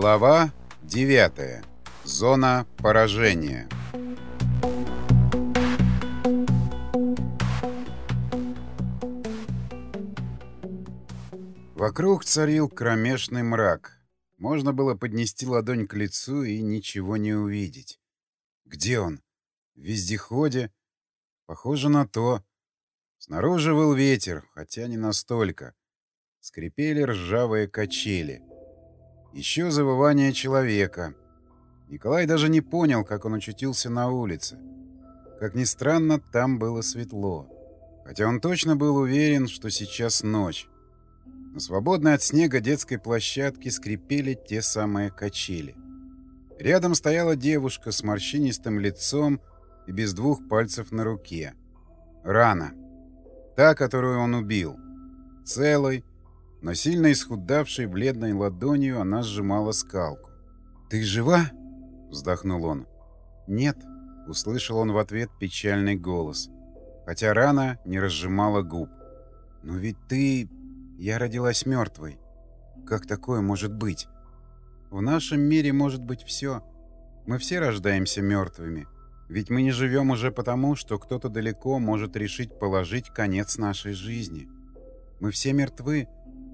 Глава 9. Зона поражения. Вокруг царил кромешный мрак. Можно было поднести ладонь к лицу и ничего не увидеть. Где он? В вездеходе? Похоже на то. Снаружи был ветер, хотя не настолько. Скрипели ржавые качели. Еще завывание человека. Николай даже не понял, как он очутился на улице. Как ни странно, там было светло. Хотя он точно был уверен, что сейчас ночь. На свободной от снега детской площадке скрипели те самые качели. Рядом стояла девушка с морщинистым лицом и без двух пальцев на руке. Рана. Та, которую он убил. Целой, но сильно исхудавшей бледной ладонью она сжимала скалку. «Ты жива?» — вздохнул он. «Нет», — услышал он в ответ печальный голос, хотя рана не разжимала губ. «Но ведь ты... Я родилась мертвой. Как такое может быть? В нашем мире может быть все. Мы все рождаемся мертвыми. Ведь мы не живем уже потому, что кто-то далеко может решить положить конец нашей жизни. Мы все мертвы,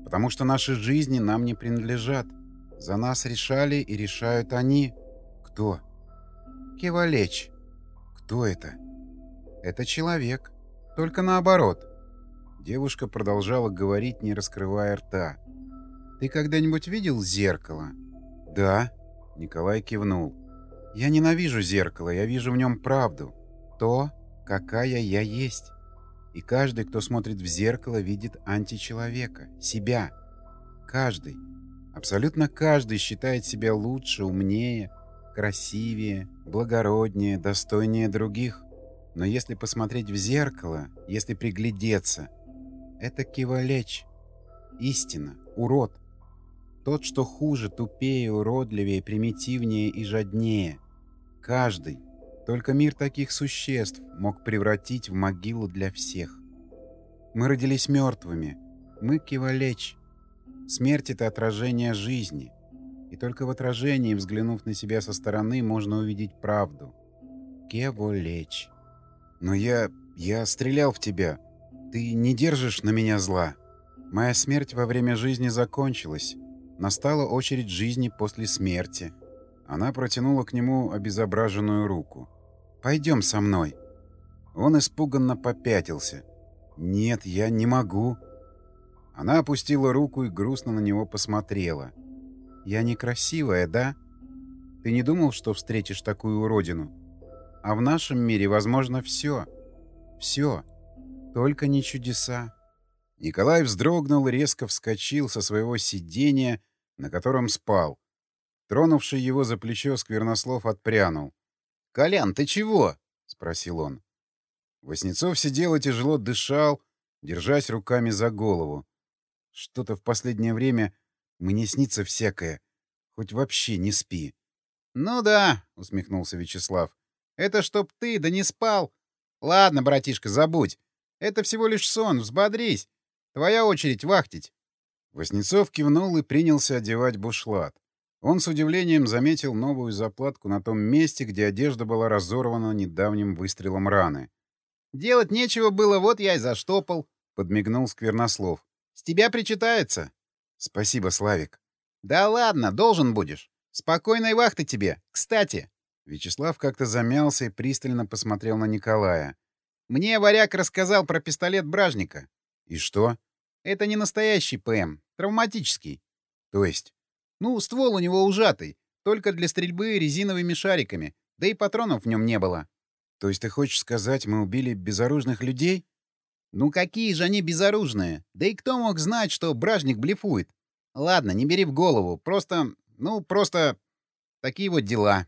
потому что наши жизни нам не принадлежат. За нас решали и решают они. Кто? Кевалеч. Кто это? Это человек. Только наоборот. Девушка продолжала говорить, не раскрывая рта. «Ты когда-нибудь видел зеркало?» «Да», — Николай кивнул. «Я ненавижу зеркало, я вижу в нем правду. То, какая я есть. И каждый, кто смотрит в зеркало, видит античеловека, себя. Каждый, абсолютно каждый считает себя лучше, умнее, красивее, благороднее, достойнее других. Но если посмотреть в зеркало, если приглядеться, это кивалеч. Истина, урод. Тот, что хуже, тупее, уродливее, примитивнее и жаднее. Каждый, только мир таких существ мог превратить в могилу для всех. Мы родились мертвыми. Мы кивалеч. Смерть — это отражение жизни. И только в отражении, взглянув на себя со стороны, можно увидеть правду. Кеволеч. Но я... я стрелял в тебя. Ты не держишь на меня зла. Моя смерть во время жизни закончилась. Настала очередь жизни после смерти. Она протянула к нему обезображенную руку. Пойдем со мной». Он испуганно попятился. «Нет, я не могу». Она опустила руку и грустно на него посмотрела. «Я некрасивая, да? Ты не думал, что встретишь такую уродину? А в нашем мире возможно все. Все. Только не чудеса». Николай вздрогнул резко вскочил со своего сидения, на котором спал. Тронувший его за плечо Сквернослов отпрянул. «Колян, ты чего?» — спросил он. Воснецов сидел и тяжело дышал, держась руками за голову. «Что-то в последнее время мне снится всякое. Хоть вообще не спи». «Ну да», — усмехнулся Вячеслав. «Это чтоб ты, да не спал. Ладно, братишка, забудь. Это всего лишь сон, взбодрись. Твоя очередь вахтить». Воснецов кивнул и принялся одевать бушлат. Он с удивлением заметил новую заплатку на том месте, где одежда была разорвана недавним выстрелом раны. «Делать нечего было, вот я и заштопал», — подмигнул Сквернослов. «С тебя причитается». «Спасибо, Славик». «Да ладно, должен будешь. Спокойной вахты тебе. Кстати». Вячеслав как-то замялся и пристально посмотрел на Николая. «Мне варяг рассказал про пистолет Бражника». «И что?» «Это не настоящий ПМ. Травматический». «То есть?» Ну, ствол у него ужатый, только для стрельбы резиновыми шариками, да и патронов в нем не было. То есть ты хочешь сказать, мы убили безоружных людей? Ну какие же они безоружные? Да и кто мог знать, что бражник блефует? Ладно, не бери в голову, просто... Ну, просто... Такие вот дела.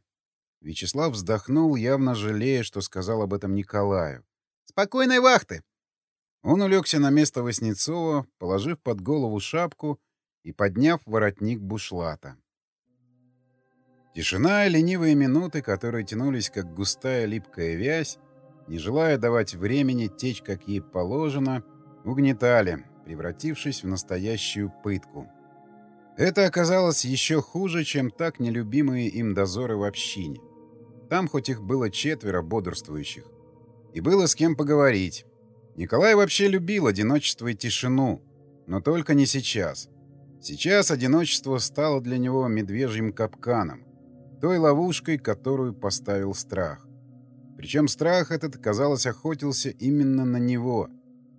Вячеслав вздохнул, явно жалея, что сказал об этом Николаю. «Спокойной вахты!» Он улегся на место Васнецова, положив под голову шапку и подняв воротник бушлата. Тишина и ленивые минуты, которые тянулись, как густая липкая вязь, не желая давать времени течь, как ей положено, угнетали, превратившись в настоящую пытку. Это оказалось еще хуже, чем так нелюбимые им дозоры в общине. Там хоть их было четверо бодрствующих. И было с кем поговорить. Николай вообще любил одиночество и тишину, но только не сейчас. Сейчас одиночество стало для него медвежьим капканом, той ловушкой, которую поставил страх. Причем страх этот, казалось, охотился именно на него.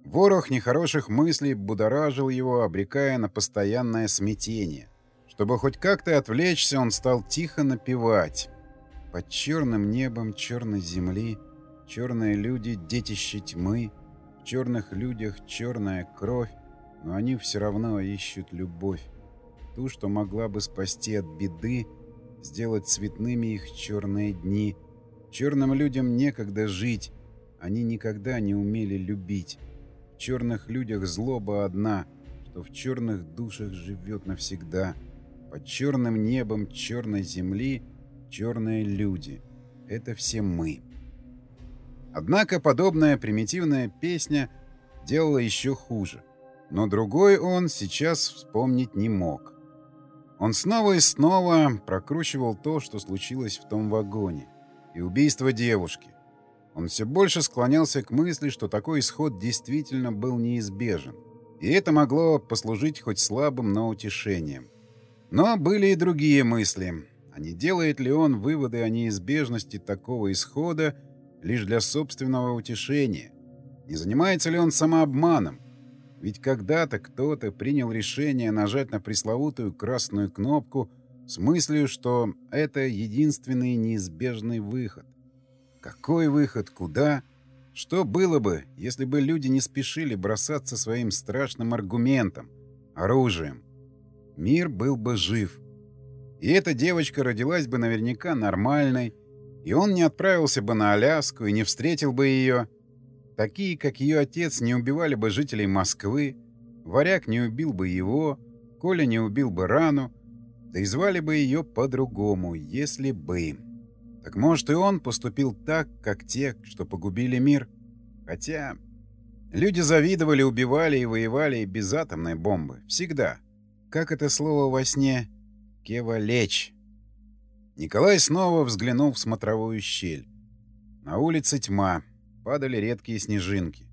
Ворох нехороших мыслей будоражил его, обрекая на постоянное смятение. Чтобы хоть как-то отвлечься, он стал тихо напевать. Под черным небом черной земли черные люди — детище тьмы, в черных людях черная кровь, но они все равно ищут любовь, ту, что могла бы спасти от беды, сделать цветными их черные дни. Черным людям некогда жить, они никогда не умели любить. В черных людях злоба одна, что в черных душах живет навсегда. Под черным небом черной земли черные люди. Это все мы. Однако подобная примитивная песня делала еще хуже. Но другой он сейчас вспомнить не мог. Он снова и снова прокручивал то, что случилось в том вагоне. И убийство девушки. Он все больше склонялся к мысли, что такой исход действительно был неизбежен. И это могло послужить хоть слабым, но утешением. Но были и другие мысли. А не делает ли он выводы о неизбежности такого исхода лишь для собственного утешения? Не занимается ли он самообманом? Ведь когда-то кто-то принял решение нажать на пресловутую красную кнопку с мыслью, что это единственный неизбежный выход. Какой выход? Куда? Что было бы, если бы люди не спешили бросаться своим страшным аргументом, оружием? Мир был бы жив. И эта девочка родилась бы наверняка нормальной, и он не отправился бы на Аляску и не встретил бы ее, Такие, как ее отец, не убивали бы жителей Москвы, Варяг не убил бы его, Коля не убил бы Рану, да и звали бы ее по-другому, если бы. Так может и он поступил так, как те, что погубили мир? Хотя люди завидовали, убивали и воевали и без атомной бомбы. Всегда. Как это слово во сне? Кева-лечь. Николай снова взглянул в смотровую щель. На улице тьма падали редкие снежинки.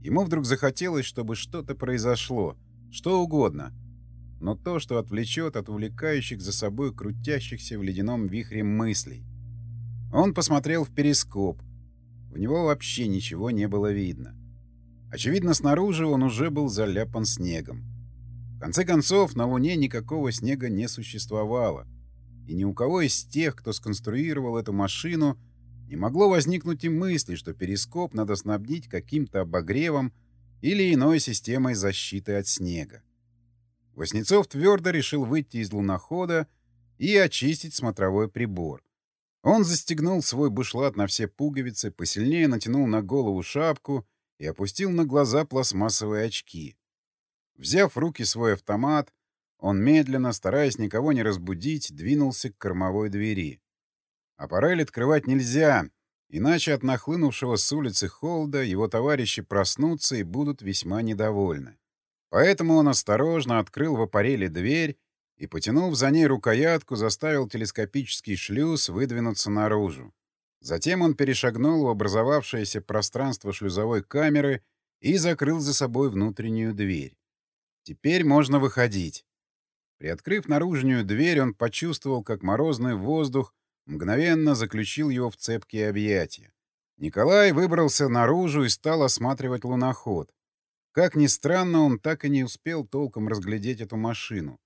Ему вдруг захотелось, чтобы что-то произошло, что угодно, но то, что отвлечет от увлекающих за собой крутящихся в ледяном вихре мыслей. Он посмотрел в перископ. В него вообще ничего не было видно. Очевидно, снаружи он уже был заляпан снегом. В конце концов, на Луне никакого снега не существовало. И ни у кого из тех, кто сконструировал эту машину, не могло возникнуть и мысли, что перископ надо снабдить каким-то обогревом или иной системой защиты от снега. Воснецов твердо решил выйти из лунохода и очистить смотровой прибор. Он застегнул свой бушлат на все пуговицы, посильнее натянул на голову шапку и опустил на глаза пластмассовые очки. Взяв в руки свой автомат, он медленно, стараясь никого не разбудить, двинулся к кормовой двери. А парель открывать нельзя, иначе от нахлынувшего с улицы холода его товарищи проснутся и будут весьма недовольны. Поэтому он осторожно открыл в аппареле дверь и, потянув за ней рукоятку, заставил телескопический шлюз выдвинуться наружу. Затем он перешагнул в образовавшееся пространство шлюзовой камеры и закрыл за собой внутреннюю дверь. Теперь можно выходить. Приоткрыв наружную дверь, он почувствовал, как морозный воздух мгновенно заключил его в цепкие объятия. Николай выбрался наружу и стал осматривать луноход. Как ни странно, он так и не успел толком разглядеть эту машину.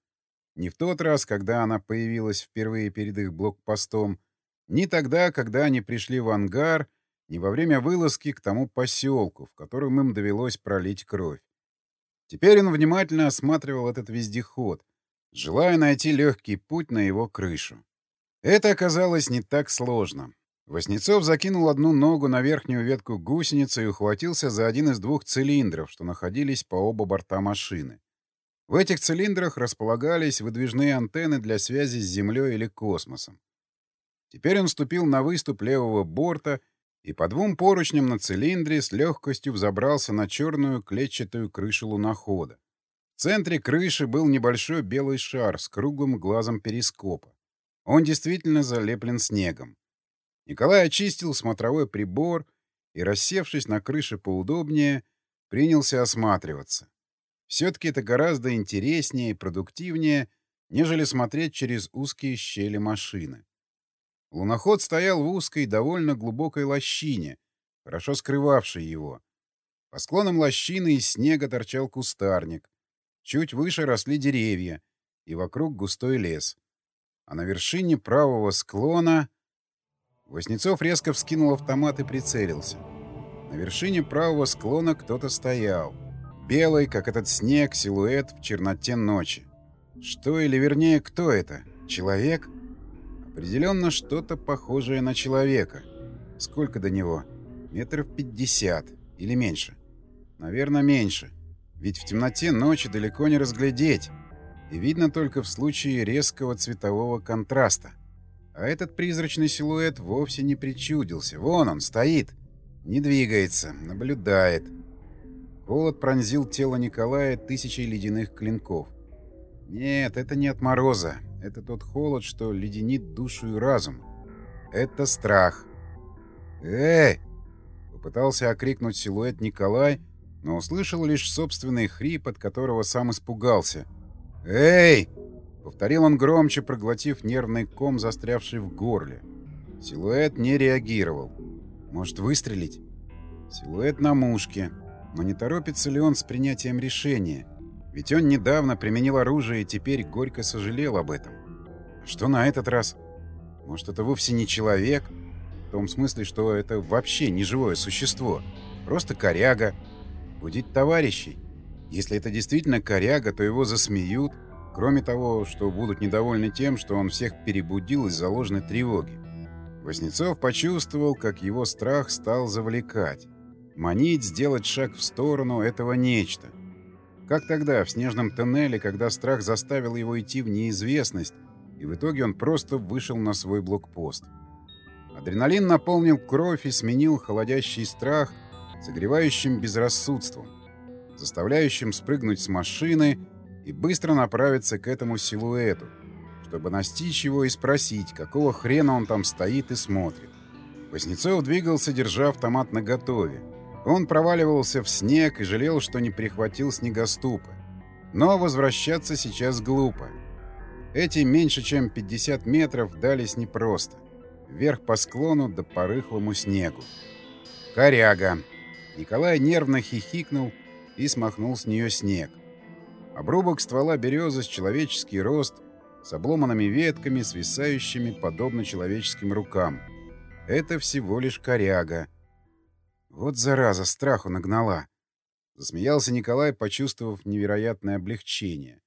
Не в тот раз, когда она появилась впервые перед их блокпостом, ни тогда, когда они пришли в ангар, ни во время вылазки к тому поселку, в котором им довелось пролить кровь. Теперь он внимательно осматривал этот вездеход, желая найти легкий путь на его крышу. Это оказалось не так сложно. Воснецов закинул одну ногу на верхнюю ветку гусеницы и ухватился за один из двух цилиндров, что находились по оба борта машины. В этих цилиндрах располагались выдвижные антенны для связи с Землей или космосом. Теперь он ступил на выступ левого борта и по двум поручням на цилиндре с легкостью взобрался на черную клетчатую крышу лунохода. В центре крыши был небольшой белый шар с круглым глазом перископа. Он действительно залеплен снегом. Николай очистил смотровой прибор и, рассевшись на крыше поудобнее, принялся осматриваться. Все-таки это гораздо интереснее и продуктивнее, нежели смотреть через узкие щели машины. Луноход стоял в узкой, довольно глубокой лощине, хорошо скрывавшей его. По склонам лощины из снега торчал кустарник. Чуть выше росли деревья, и вокруг густой лес. А на вершине правого склона... Воснецов резко вскинул автомат и прицелился. На вершине правого склона кто-то стоял. Белый, как этот снег, силуэт в черноте ночи. Что или вернее, кто это? Человек? Определенно что-то похожее на человека. Сколько до него? Метров пятьдесят. Или меньше. Наверное, меньше. Ведь в темноте ночи далеко не разглядеть. И видно только в случае резкого цветового контраста. А этот призрачный силуэт вовсе не причудился. Вон он, стоит. Не двигается, наблюдает. Холод пронзил тело Николая тысячей ледяных клинков. Нет, это не от мороза. Это тот холод, что леденит душу и разум. Это страх. «Эй!» — попытался окрикнуть силуэт Николай, но услышал лишь собственный хрип, от которого сам испугался. «Эй!» — повторил он громче, проглотив нервный ком, застрявший в горле. Силуэт не реагировал. «Может, выстрелить?» Силуэт на мушке. Но не торопится ли он с принятием решения? Ведь он недавно применил оружие и теперь горько сожалел об этом. Что на этот раз? Может, это вовсе не человек? В том смысле, что это вообще не живое существо. Просто коряга, Будить товарищей. Если это действительно коряга, то его засмеют. Кроме того, что будут недовольны тем, что он всех перебудил из-за ложной тревоги. Воснецов почувствовал, как его страх стал завлекать. Манить, сделать шаг в сторону этого нечто. Как тогда, в снежном тоннеле, когда страх заставил его идти в неизвестность, и в итоге он просто вышел на свой блокпост. Адреналин наполнил кровь и сменил холодящий страх — согревающим безрассудством, заставляющим спрыгнуть с машины и быстро направиться к этому силуэту, чтобы настичь его и спросить, какого хрена он там стоит и смотрит. Воснецов двигался, держа автомат наготове. Он проваливался в снег и жалел, что не прихватил снегоступы. Но возвращаться сейчас глупо. Эти меньше чем 50 метров дались непросто. Вверх по склону да по рыхлому снегу. «Коряга!» Николай нервно хихикнул и смахнул с нее снег. Обрубок ствола березы с человеческий рост, с обломанными ветками, свисающими подобно человеческим рукам. Это всего лишь коряга. Вот зараза, страху нагнала. Засмеялся Николай, почувствовав невероятное облегчение.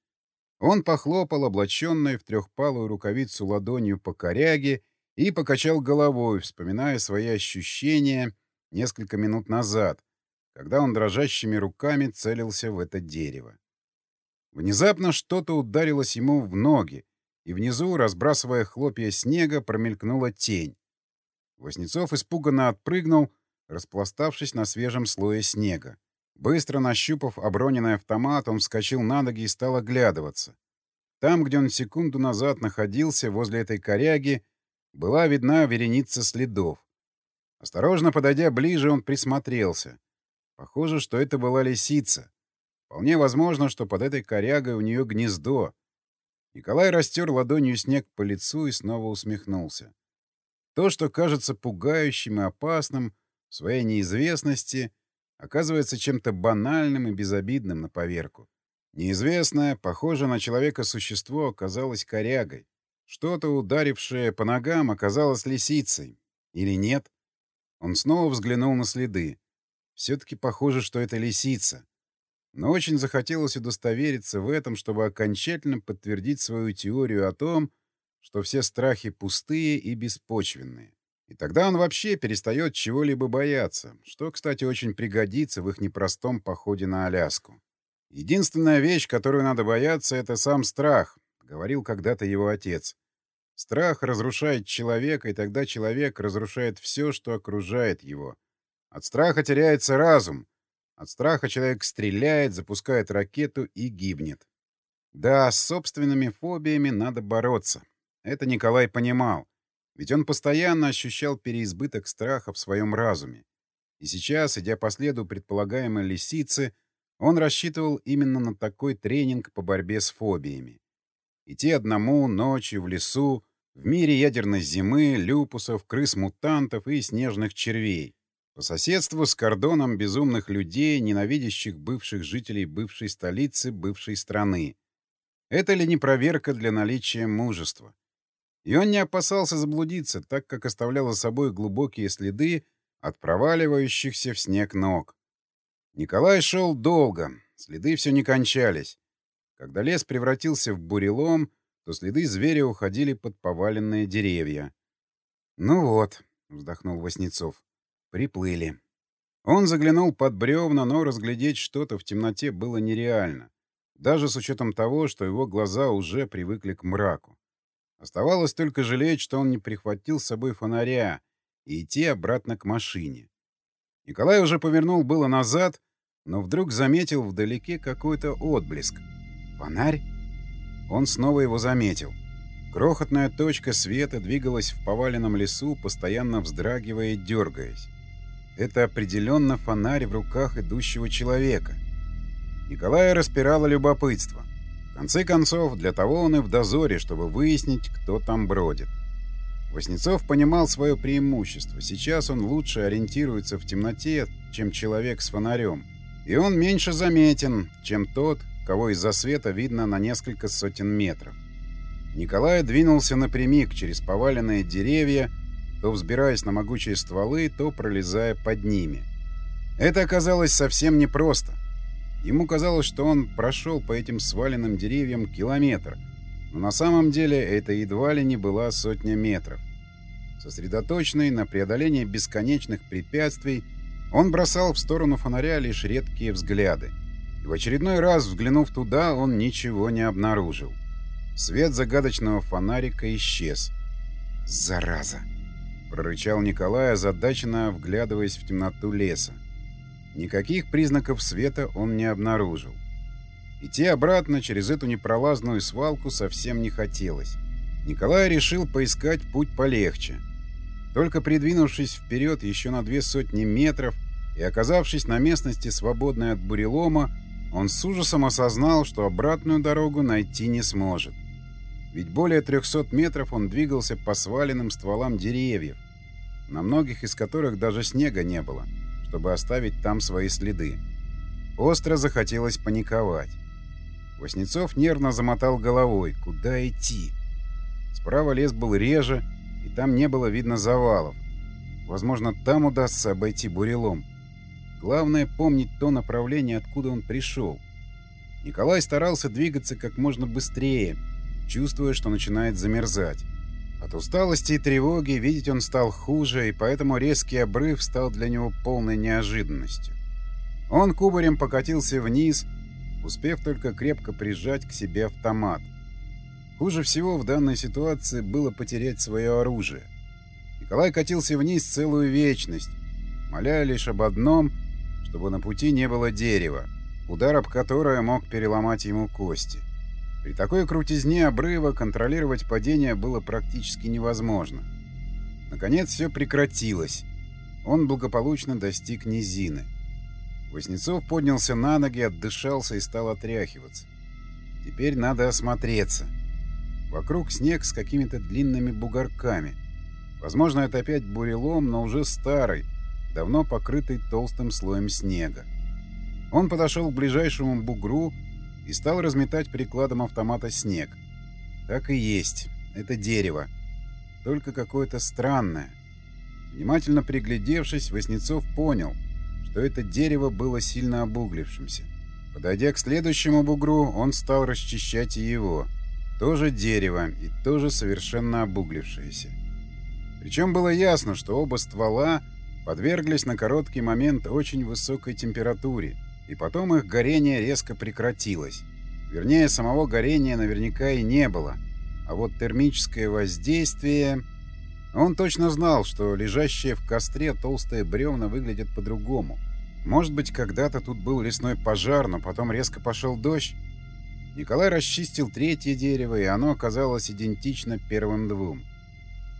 Он похлопал облаченной в трехпалую рукавицу ладонью по коряге и покачал головой, вспоминая свои ощущения — несколько минут назад, когда он дрожащими руками целился в это дерево. Внезапно что-то ударилось ему в ноги, и внизу, разбрасывая хлопья снега, промелькнула тень. Воснецов испуганно отпрыгнул, распластавшись на свежем слое снега. Быстро нащупав оброненный автомат, он вскочил на ноги и стал оглядываться. Там, где он секунду назад находился, возле этой коряги, была видна вереница следов. Осторожно подойдя ближе, он присмотрелся. Похоже, что это была лисица. Вполне возможно, что под этой корягой у нее гнездо. Николай растер ладонью снег по лицу и снова усмехнулся. То, что кажется пугающим и опасным в своей неизвестности, оказывается чем-то банальным и безобидным на поверку. Неизвестное, похожее на человека существо, оказалось корягой. Что-то, ударившее по ногам, оказалось лисицей. Или нет? Он снова взглянул на следы. Все-таки похоже, что это лисица. Но очень захотелось удостовериться в этом, чтобы окончательно подтвердить свою теорию о том, что все страхи пустые и беспочвенные. И тогда он вообще перестает чего-либо бояться, что, кстати, очень пригодится в их непростом походе на Аляску. Единственная вещь, которую надо бояться, — это сам страх, — говорил когда-то его отец. Страх разрушает человека, и тогда человек разрушает все, что окружает его. От страха теряется разум, От страха человек стреляет, запускает ракету и гибнет. Да, с собственными фобиями надо бороться. Это Николай понимал. Ведь он постоянно ощущал переизбыток страха в своем разуме. И сейчас, идя по следу предполагаемой лисицы, он рассчитывал именно на такой тренинг по борьбе с фобиями. Идти одному, ночью, в лесу, в мире ядерной зимы, люпусов, крыс-мутантов и снежных червей. По соседству с кордоном безумных людей, ненавидящих бывших жителей бывшей столицы, бывшей страны. Это ли не проверка для наличия мужества? И он не опасался заблудиться, так как оставлял за собой глубокие следы от проваливающихся в снег ног. Николай шел долго, следы все не кончались. Когда лес превратился в бурелом, то следы зверя уходили под поваленные деревья. «Ну вот», — вздохнул Васнецов, — «приплыли». Он заглянул под бревна, но разглядеть что-то в темноте было нереально, даже с учетом того, что его глаза уже привыкли к мраку. Оставалось только жалеть, что он не прихватил с собой фонаря и идти обратно к машине. Николай уже повернул было назад, но вдруг заметил вдалеке какой-то отблеск. «Фонарь?» Он снова его заметил. Крохотная точка света двигалась в поваленном лесу, постоянно вздрагивая и дергаясь. Это определенно фонарь в руках идущего человека. Николая распирало любопытство. В конце концов, для того он и в дозоре, чтобы выяснить, кто там бродит. Воснецов понимал свое преимущество. Сейчас он лучше ориентируется в темноте, чем человек с фонарем. И он меньше заметен, чем тот, кого из-за света видно на несколько сотен метров. Николай двинулся напрямик через поваленные деревья, то взбираясь на могучие стволы, то пролезая под ними. Это оказалось совсем непросто. Ему казалось, что он прошел по этим сваленным деревьям километр, но на самом деле это едва ли не была сотня метров. Сосредоточенный на преодолении бесконечных препятствий, он бросал в сторону фонаря лишь редкие взгляды. И в очередной раз, взглянув туда, он ничего не обнаружил. Свет загадочного фонарика исчез. «Зараза!» — прорычал Николай, озадаченно вглядываясь в темноту леса. Никаких признаков света он не обнаружил. Идти обратно через эту непролазную свалку совсем не хотелось. Николай решил поискать путь полегче. Только придвинувшись вперед еще на две сотни метров и оказавшись на местности, свободной от бурелома, он с ужасом осознал, что обратную дорогу найти не сможет. Ведь более 300 метров он двигался по сваленным стволам деревьев, на многих из которых даже снега не было — чтобы оставить там свои следы. Остро захотелось паниковать. Воснецов нервно замотал головой. Куда идти? Справа лес был реже, и там не было видно завалов. Возможно, там удастся обойти бурелом. Главное — помнить то направление, откуда он пришел. Николай старался двигаться как можно быстрее, чувствуя, что начинает замерзать. От усталости и тревоги видеть он стал хуже, и поэтому резкий обрыв стал для него полной неожиданностью. Он кубарем покатился вниз, успев только крепко прижать к себе автомат. Хуже всего в данной ситуации было потерять свое оружие. Николай катился вниз целую вечность, моля лишь об одном, чтобы на пути не было дерева, удар об которое мог переломать ему кости. При такой крутизне обрыва контролировать падение было практически невозможно. Наконец все прекратилось. Он благополучно достиг низины. Воснецов поднялся на ноги, отдышался и стал отряхиваться. Теперь надо осмотреться. Вокруг снег с какими-то длинными бугорками. Возможно, это опять бурелом, но уже старый, давно покрытый толстым слоем снега. Он подошел к ближайшему бугру и стал разметать прикладом автомата снег. Так и есть. Это дерево. Только какое-то странное. Внимательно приглядевшись, Воснецов понял, что это дерево было сильно обуглившимся. Подойдя к следующему бугру, он стал расчищать и его. Тоже дерево и тоже совершенно обуглившееся. Причем было ясно, что оба ствола подверглись на короткий момент очень высокой температуре, и потом их горение резко прекратилось. Вернее, самого горения наверняка и не было. А вот термическое воздействие... Он точно знал, что лежащие в костре толстые бревна выглядят по-другому. Может быть, когда-то тут был лесной пожар, но потом резко пошел дождь? Николай расчистил третье дерево, и оно оказалось идентично первым двум.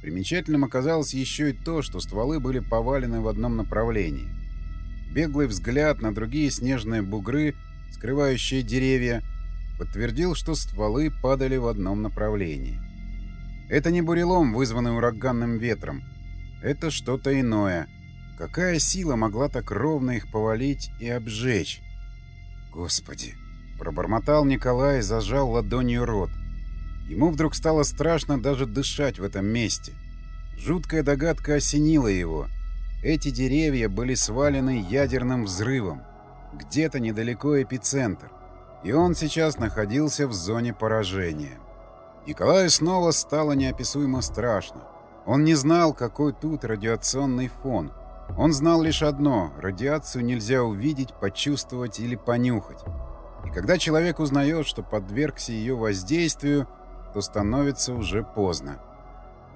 Примечательным оказалось еще и то, что стволы были повалены в одном направлении. Беглый взгляд на другие снежные бугры, скрывающие деревья, подтвердил, что стволы падали в одном направлении. Это не бурелом, вызванный ураганным ветром. Это что-то иное. Какая сила могла так ровно их повалить и обжечь? Господи! Пробормотал Николай и зажал ладонью рот. Ему вдруг стало страшно даже дышать в этом месте. Жуткая догадка осенила его. Эти деревья были свалены ядерным взрывом. Где-то недалеко эпицентр. И он сейчас находился в зоне поражения. Николаю снова стало неописуемо страшно. Он не знал, какой тут радиационный фон. Он знал лишь одно — радиацию нельзя увидеть, почувствовать или понюхать. И когда человек узнает, что подвергся ее воздействию, то становится уже поздно.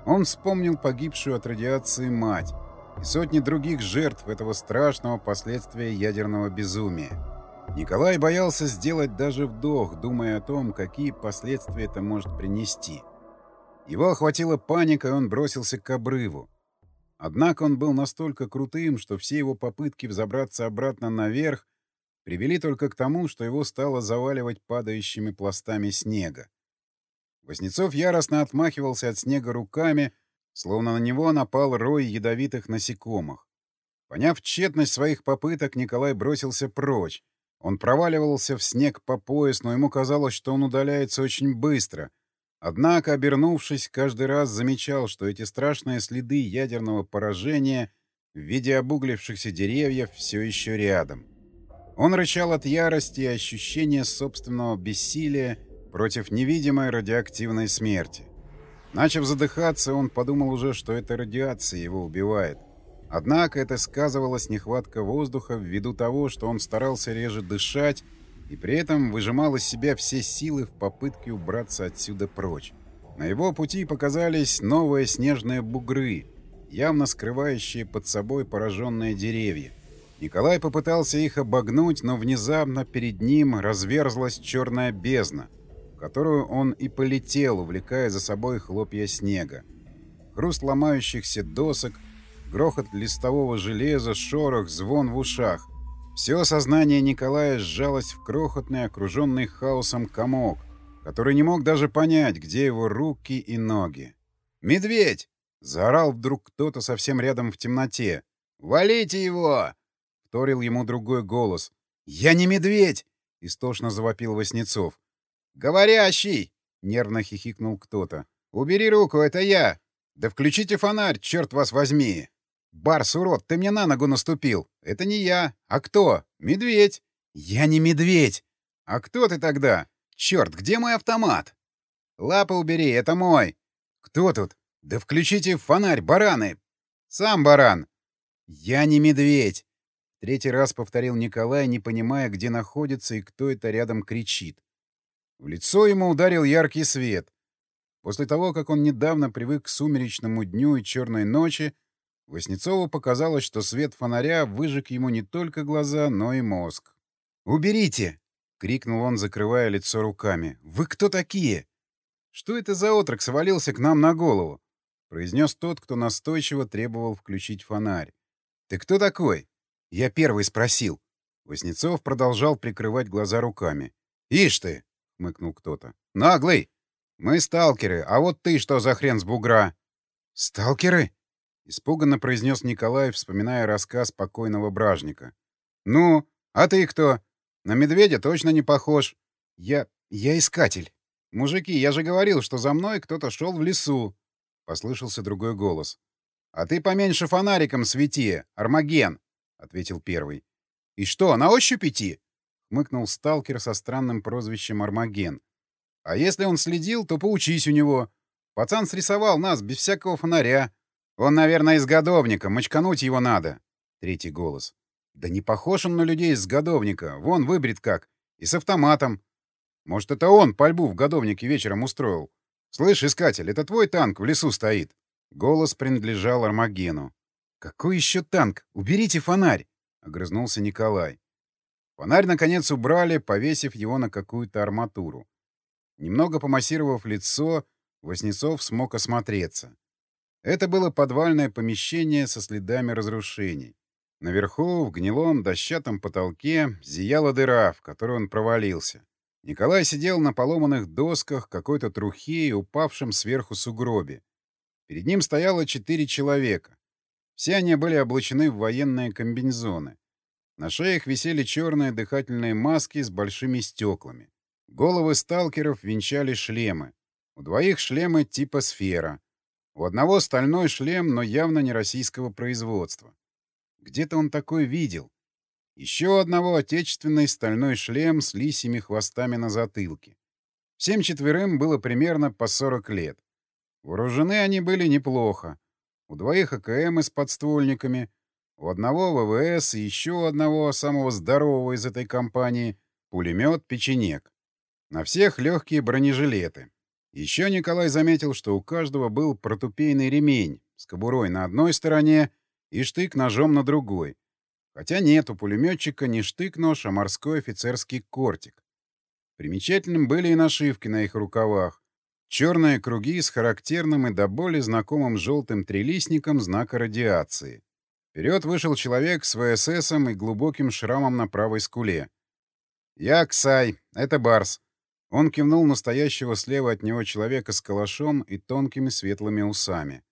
Он вспомнил погибшую от радиации мать и сотни других жертв этого страшного последствия ядерного безумия. Николай боялся сделать даже вдох, думая о том, какие последствия это может принести. Его охватила паника, и он бросился к обрыву. Однако он был настолько крутым, что все его попытки взобраться обратно наверх привели только к тому, что его стало заваливать падающими пластами снега. Воснецов яростно отмахивался от снега руками, словно на него напал рой ядовитых насекомых. Поняв тщетность своих попыток, Николай бросился прочь, он проваливался в снег по пояс, но ему казалось, что он удаляется очень быстро. Однако, обернувшись, каждый раз замечал, что эти страшные следы ядерного поражения в виде обуглившихся деревьев все еще рядом. Он рычал от ярости и ощущения собственного бессилия против невидимой радиоактивной смерти. Начав задыхаться, он подумал уже, что эта радиация его убивает. Однако это сказывалась нехватка воздуха ввиду того, что он старался реже дышать и при этом выжимал из себя все силы в попытке убраться отсюда прочь. На его пути показались новые снежные бугры, явно скрывающие под собой пораженные деревья. Николай попытался их обогнуть, но внезапно перед ним разверзлась черная бездна, которую он и полетел, увлекая за собой хлопья снега. Хруст ломающихся досок — Грохот листового железа, шорох, звон в ушах. Все сознание Николая сжалось в крохотный, окруженный хаосом комок, который не мог даже понять, где его руки и ноги. «Медведь!» — заорал вдруг кто-то совсем рядом в темноте. «Валите его!» — вторил ему другой голос. «Я не медведь!» — истошно завопил Васнецов. «Говорящий!» — нервно хихикнул кто-то. «Убери руку, это я!» «Да включите фонарь, черт вас возьми!» «Барс, урод, ты мне на ногу наступил. Это не я. А кто? Медведь». «Я не медведь». «А кто ты тогда? Черт, где мой автомат?» «Лапы убери, это мой». «Кто тут?» «Да включите фонарь, бараны!» «Сам баран!» «Я не медведь!» Третий раз повторил Николай, не понимая, где находится и кто это рядом кричит. В лицо ему ударил яркий свет. После того, как он недавно привык к сумеречному дню и черной ночи, Воснецову показалось, что свет фонаря выжег ему не только глаза, но и мозг. «Уберите!» — крикнул он, закрывая лицо руками. «Вы кто такие?» «Что это за отрок свалился к нам на голову?» — произнес тот, кто настойчиво требовал включить фонарь. «Ты кто такой?» «Я первый спросил». Воснецов продолжал прикрывать глаза руками. «Ишь ты!» — хмыкнул кто-то. «Наглый! Мы сталкеры, а вот ты что за хрен с бугра?» «Сталкеры?» Испуганно произнес Николай, вспоминая рассказ покойного бражника. «Ну, а ты кто? На медведя точно не похож. Я... я искатель. Мужики, я же говорил, что за мной кто-то шел в лесу». Послышался другой голос. «А ты поменьше фонариком свети, Армаген», — ответил первый. «И что, на ощупь идти?» — хмыкнул сталкер со странным прозвищем Армаген. «А если он следил, то поучись у него. Пацан срисовал нас без всякого фонаря. «Он, наверное, из годовника. Мочкануть его надо». Третий голос. «Да не похож он на людей из годовника. Вон выбрит как. И с автоматом. Может, это он пальбу в годовнике вечером устроил. Слышь, искатель, это твой танк в лесу стоит». Голос принадлежал Армагену. «Какой еще танк? Уберите фонарь!» — огрызнулся Николай. Фонарь, наконец, убрали, повесив его на какую-то арматуру. Немного помассировав лицо, Воснецов смог осмотреться. Это было подвальное помещение со следами разрушений. Наверху, в гнилом дощатом потолке, зияла дыра, в которую он провалился. Николай сидел на поломанных досках какой-то трухи и упавшем сверху сугробе. Перед ним стояло четыре человека. Все они были облачены в военные комбинезоны. На шеях висели черные дыхательные маски с большими стеклами. Головы сталкеров венчали шлемы. У двоих шлемы типа сфера. У одного стальной шлем, но явно не российского производства. Где-то он такой видел. Еще одного отечественный стальной шлем с лисими хвостами на затылке. Всем четверым было примерно по 40 лет. Вооружены они были неплохо. У двоих АКМ с подствольниками, у одного ВВС и еще одного, самого здорового из этой компании, пулемет «Печенек». На всех легкие бронежилеты. Еще Николай заметил, что у каждого был протупейный ремень с кобурой на одной стороне и штык-ножом на другой. Хотя нет, у пулеметчика не штык-нож, а морской офицерский кортик. Примечательным были и нашивки на их рукавах. Черные круги с характерным и до боли знакомым желтым трилистником знака радиации. Вперед вышел человек с ВССом и глубоким шрамом на правой скуле. «Я Ксай, это Барс». Он кивнул настоящего слева от него человека с калашом и тонкими светлыми усами.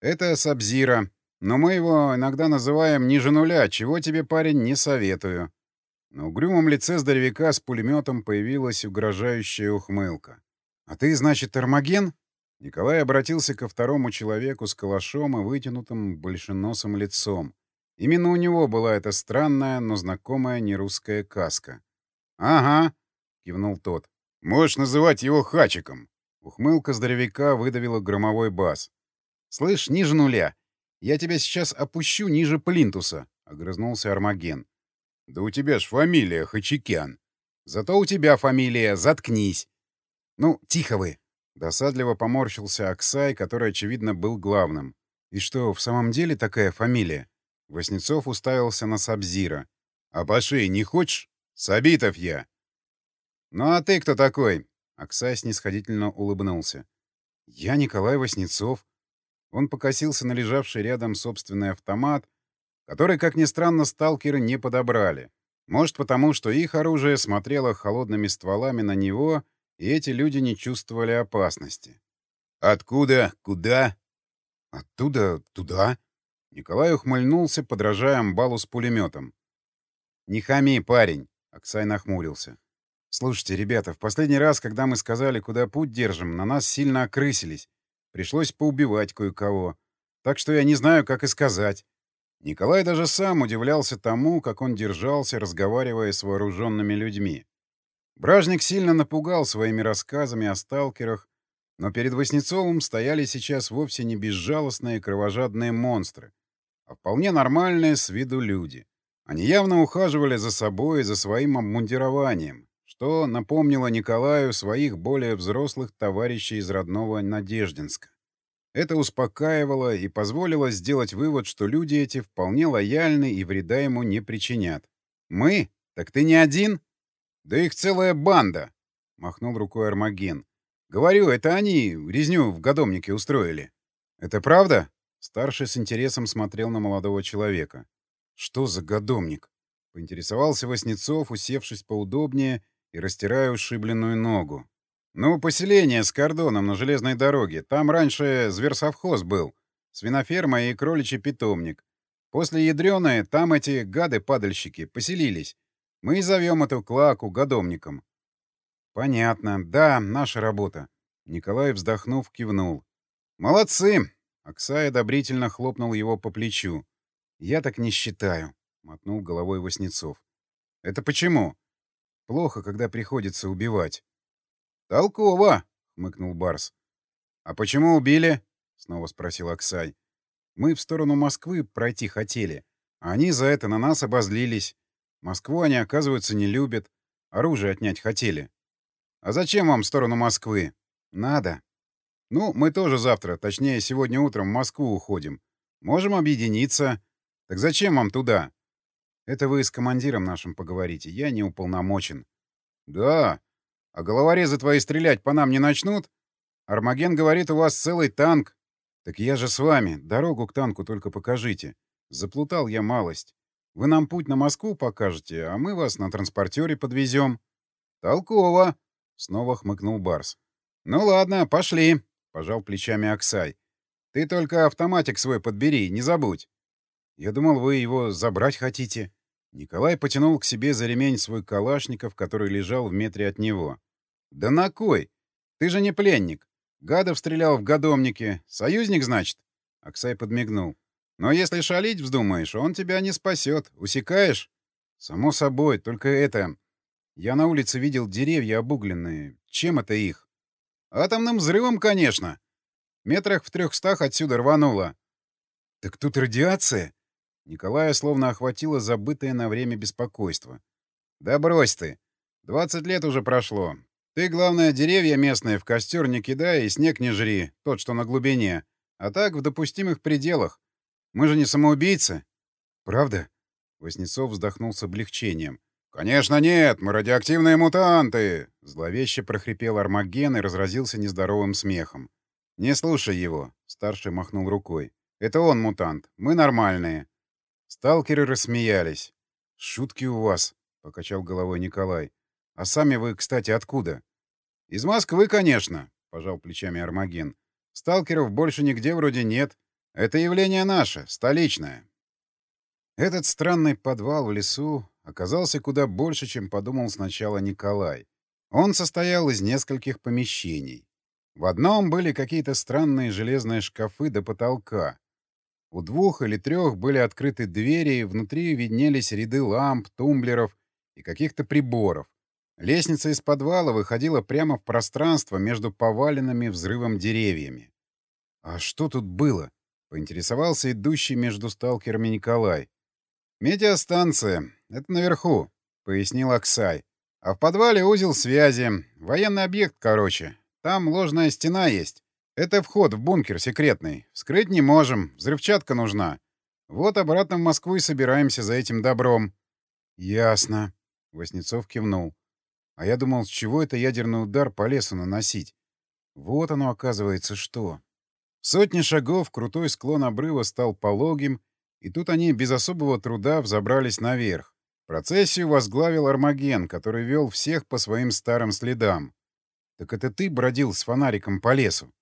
«Это Сабзира, но мы его иногда называем ниже нуля, чего тебе, парень, не советую». На угрюмом лице здоровяка с пулеметом появилась угрожающая ухмылка. «А ты, значит, Армаген?» Николай обратился ко второму человеку с калашом и вытянутым большеносым лицом. Именно у него была эта странная, но знакомая нерусская каска. «Ага», — кивнул тот. «Можешь называть его Хачиком». Ухмылка здоровяка выдавила громовой бас. «Слышь, ниже нуля. Я тебя сейчас опущу ниже плинтуса», — огрызнулся Армаген. «Да у тебя ж фамилия Хачикян. Зато у тебя фамилия Заткнись. «Ну, тихо вы!» Досадливо поморщился Аксай, который, очевидно, был главным. «И что, в самом деле такая фамилия?» Воснецов уставился на Сабзира. «А не хочешь? Сабитов я!» «Ну а ты кто такой?» Аксай снисходительно улыбнулся. «Я Николай Воснецов». Он покосился на лежавший рядом собственный автомат, который, как ни странно, сталкеры не подобрали. Может, потому что их оружие смотрело холодными стволами на него — и эти люди не чувствовали опасности. «Откуда? Куда?» «Оттуда? Туда?» Николай ухмыльнулся, подражая амбалу с пулеметом. «Не хами, парень!» — Аксай нахмурился. «Слушайте, ребята, в последний раз, когда мы сказали, куда путь держим, на нас сильно окрысились. Пришлось поубивать кое-кого. Так что я не знаю, как и сказать». Николай даже сам удивлялся тому, как он держался, разговаривая с вооруженными людьми. Бражник сильно напугал своими рассказами о сталкерах, но перед Васнецовым стояли сейчас вовсе не безжалостные кровожадные монстры, а вполне нормальные с виду люди. Они явно ухаживали за собой и за своим обмундированием, что напомнило Николаю своих более взрослых товарищей из родного Надеждинска. Это успокаивало и позволило сделать вывод, что люди эти вполне лояльны и вреда ему не причинят. «Мы? Так ты не один?» «Да их целая банда!» — махнул рукой Армаген. «Говорю, это они резню в годомнике устроили». «Это правда?» — старший с интересом смотрел на молодого человека. «Что за годомник?» — поинтересовался Васнецов, усевшись поудобнее и растирая ушибленную ногу. «Ну, поселение с кордоном на железной дороге. Там раньше зверсовхоз был, свиноферма и кроличий питомник. После ядреной там эти гады-падальщики поселились. Мы и зовем эту клаку годомником. Понятно. Да, наша работа. Николай, вздохнув, кивнул. Молодцы! Оксай одобрительно хлопнул его по плечу. Я так не считаю, мотнул головой Васнецов. Это почему? Плохо, когда приходится убивать. Толково, хмыкнул Барс. А почему убили? снова спросил Оксай. Мы в сторону Москвы пройти хотели, а они за это на нас обозлились. Москву они, оказывается, не любят. Оружие отнять хотели. А зачем вам в сторону Москвы? Надо. Ну, мы тоже завтра, точнее, сегодня утром в Москву уходим. Можем объединиться. Так зачем вам туда? Это вы с командиром нашим поговорите, я не уполномочен. Да? А головорезы твои стрелять по нам не начнут? Армаген говорит, у вас целый танк. Так я же с вами, дорогу к танку только покажите. Заплутал я малость. Вы нам путь на Москву покажете, а мы вас на транспортере подвезем. Толково! Снова хмыкнул Барс. Ну ладно, пошли, пожал плечами Аксай. Ты только автоматик свой подбери, не забудь. Я думал, вы его забрать хотите. Николай потянул к себе за ремень свой калашников, который лежал в метре от него. Да на кой? Ты же не пленник. Гадов стрелял в годомнике. Союзник, значит? Аксай подмигнул. Но если шалить вздумаешь, он тебя не спасет. Усекаешь? Само собой, только это... Я на улице видел деревья обугленные. Чем это их? Атомным взрывом, конечно. Метрах в трехстах отсюда рвануло. Так тут радиация? Николая словно охватило забытое на время беспокойство. Да брось ты. Двадцать лет уже прошло. Ты, главное, деревья местные в костер не кидай и снег не жри, тот, что на глубине. А так, в допустимых пределах. Мы же не самоубийцы. Правда? Воснецов вздохнул с облегчением. «Конечно нет, мы радиоактивные мутанты!» Зловеще прохрипел Армаген и разразился нездоровым смехом. «Не слушай его», — старший махнул рукой. «Это он мутант, мы нормальные». Сталкеры рассмеялись. «Шутки у вас», — покачал головой Николай. «А сами вы, кстати, откуда?» «Из Москвы, конечно», — пожал плечами Армаген. «Сталкеров больше нигде вроде нет. Это явление наше, столичное». Этот странный подвал в лесу оказался куда больше, чем подумал сначала Николай. Он состоял из нескольких помещений. В одном были какие-то странные железные шкафы до потолка. У двух или трех были открыты двери, и внутри виднелись ряды ламп, тумблеров и каких-то приборов. Лестница из подвала выходила прямо в пространство между поваленными взрывом деревьями. «А что тут было?» — поинтересовался идущий между сталкерами Николай. «Метеостанция. Это наверху», — пояснил Аксай. «А в подвале узел связи. Военный объект, короче. Там ложная стена есть. Это вход в бункер секретный. Вскрыть не можем. Взрывчатка нужна. Вот обратно в Москву и собираемся за этим добром. Ясно. Воснецов кивнул. А я думал, с чего это ядерный удар по лесу наносить? Вот оно, оказывается, что. Сотни шагов крутой склон обрыва стал пологим, и тут они без особого труда взобрались наверх. Процессию возглавил Армаген, который вел всех по своим старым следам. «Так это ты бродил с фонариком по лесу?»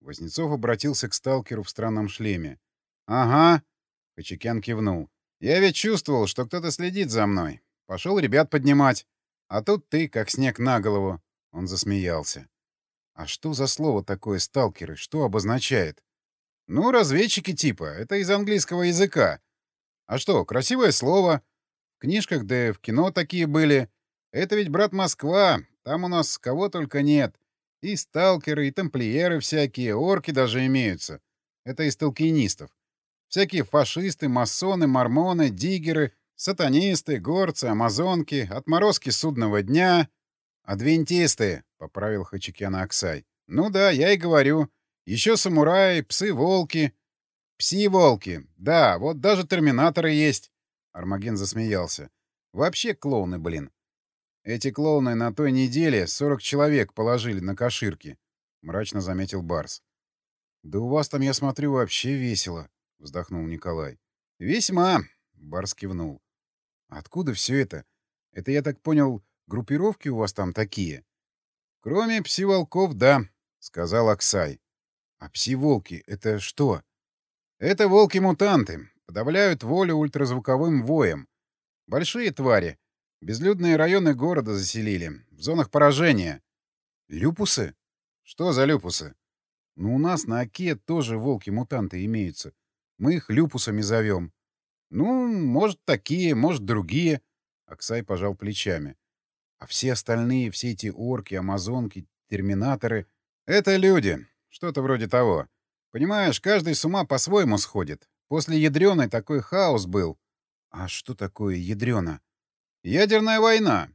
Вознецов обратился к сталкеру в странном шлеме. «Ага», — Хачикян кивнул. «Я ведь чувствовал, что кто-то следит за мной. Пошел ребят поднимать. А тут ты, как снег на голову». Он засмеялся. «А что за слово такое «сталкеры»? Что обозначает?» «Ну, разведчики типа. Это из английского языка. А что, красивое слово. В книжках, да и в кино такие были. Это ведь, брат, Москва. Там у нас кого только нет. И сталкеры, и тамплиеры всякие, орки даже имеются. Это из толкинистов. Всякие фашисты, масоны, мормоны, диггеры, сатанисты, горцы, амазонки, отморозки судного дня. «Адвентисты», — поправил Хачикяна Аксай. «Ну да, я и говорю. Еще самураи, псы-волки». «Пси-волки. Да, вот даже терминаторы есть». Армаген засмеялся. «Вообще клоуны, блин. Эти клоуны на той неделе 40 человек положили на коширки, — мрачно заметил Барс. — Да у вас там, я смотрю, вообще весело, — вздохнул Николай. — Весьма, — Барс кивнул. — Откуда все это? Это, я так понял, группировки у вас там такие? — Кроме пси-волков, да, — сказал Аксай. — А пси-волки — это что? — Это волки-мутанты. Подавляют волю ультразвуковым воем. Большие твари — Безлюдные районы города заселили. В зонах поражения. Люпусы? Что за люпусы? Ну, у нас на Оке тоже волки-мутанты имеются. Мы их люпусами зовем. Ну, может, такие, может, другие. Аксай пожал плечами. А все остальные, все эти орки, амазонки, терминаторы — это люди. Что-то вроде того. Понимаешь, каждый с ума по-своему сходит. После ядреной такой хаос был. А что такое ядрена? Ядерная война.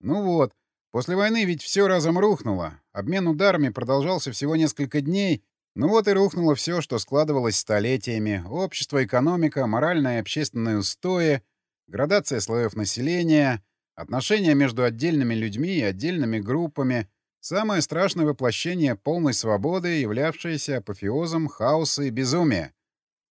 Ну вот, после войны ведь все разом рухнуло. Обмен ударами продолжался всего несколько дней. Ну вот и рухнуло все, что складывалось столетиями. Общество, экономика, моральное и общественное устои. градация слоев населения, отношения между отдельными людьми и отдельными группами, самое страшное воплощение полной свободы, являвшееся апофеозом хаоса и безумия.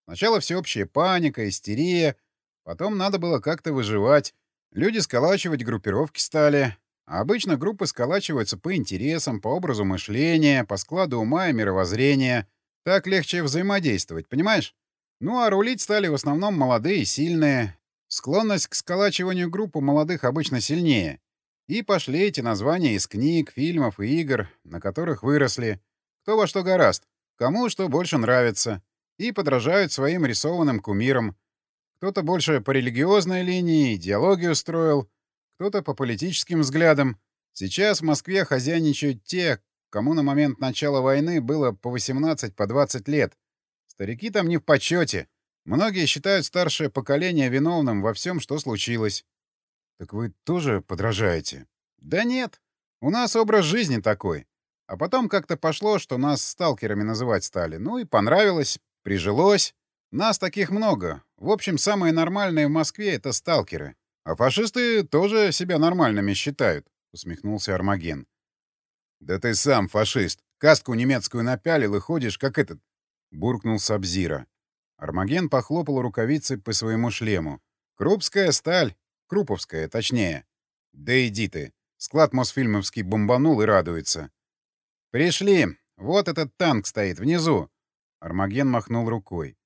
Сначала всеобщая паника, истерия, потом надо было как-то выживать. Люди сколачивать группировки стали, а обычно группы сколачиваются по интересам, по образу мышления, по складу ума и мировоззрения. Так легче взаимодействовать, понимаешь? Ну а рулить стали в основном молодые и сильные. Склонность к сколачиванию группы молодых обычно сильнее. И пошли эти названия из книг, фильмов и игр, на которых выросли. Кто во что гораст, кому что больше нравится и подражают своим рисованным кумирам. Кто-то больше по религиозной линии, идеологию строил, кто-то по политическим взглядам. Сейчас в Москве хозяйничают те, кому на момент начала войны было по 18, по 20 лет. Старики там не в почете. Многие считают старшее поколение виновным во всем, что случилось. Так вы тоже подражаете? Да нет. У нас образ жизни такой. А потом как-то пошло, что нас сталкерами называть стали. Ну и понравилось, Прижилось. Нас таких много. В общем, самые нормальные в Москве — это сталкеры. А фашисты тоже себя нормальными считают, — усмехнулся Армаген. Да ты сам фашист. Каску немецкую напялил и ходишь, как этот... — буркнул Сабзира. Армаген похлопал рукавицей по своему шлему. «Крупская сталь. Круповская, точнее. Да иди ты. Склад Мосфильмовский бомбанул и радуется. Пришли. Вот этот танк стоит внизу. Армаген махнул рукой.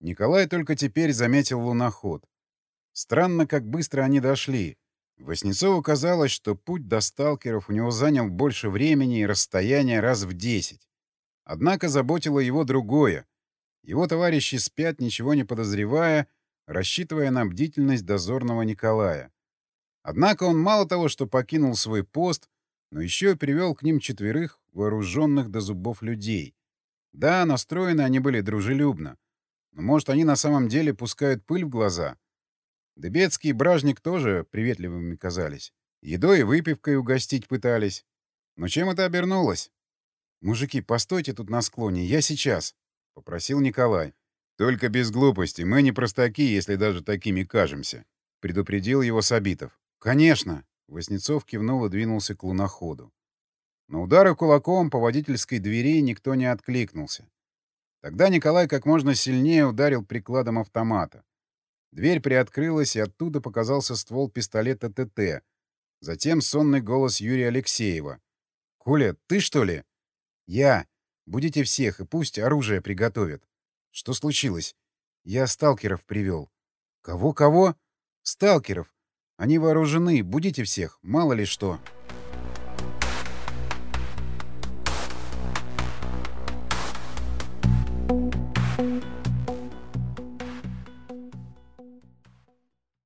Николай только теперь заметил луноход. Странно, как быстро они дошли. Воснецову казалось, что путь до сталкеров у него занял больше времени и расстояния раз в десять. Однако заботило его другое. Его товарищи спят, ничего не подозревая, рассчитывая на бдительность дозорного Николая. Однако он мало того, что покинул свой пост, но еще и привел к ним четверых вооруженных до зубов людей. Да, настроены они были дружелюбно. Но, может, они на самом деле пускают пыль в глаза? Дебецкий и Бражник тоже приветливыми казались. Едой и выпивкой угостить пытались. Но чем это обернулось? «Мужики, постойте тут на склоне, я сейчас», — попросил Николай. «Только без глупости, мы не простаки, если даже такими кажемся», — предупредил его Сабитов. «Конечно», — Воснецов кивнул и двинулся к луноходу. На удары кулаком по водительской двери никто не откликнулся. Тогда Николай как можно сильнее ударил прикладом автомата. Дверь приоткрылась, и оттуда показался ствол пистолета ТТ. Затем сонный голос Юрия Алексеева. «Коля, ты что ли?» «Я. Будете всех, и пусть оружие приготовят». «Что случилось?» «Я сталкеров привел». «Кого-кого?» «Сталкеров. Они вооружены. Будите всех. Мало ли что».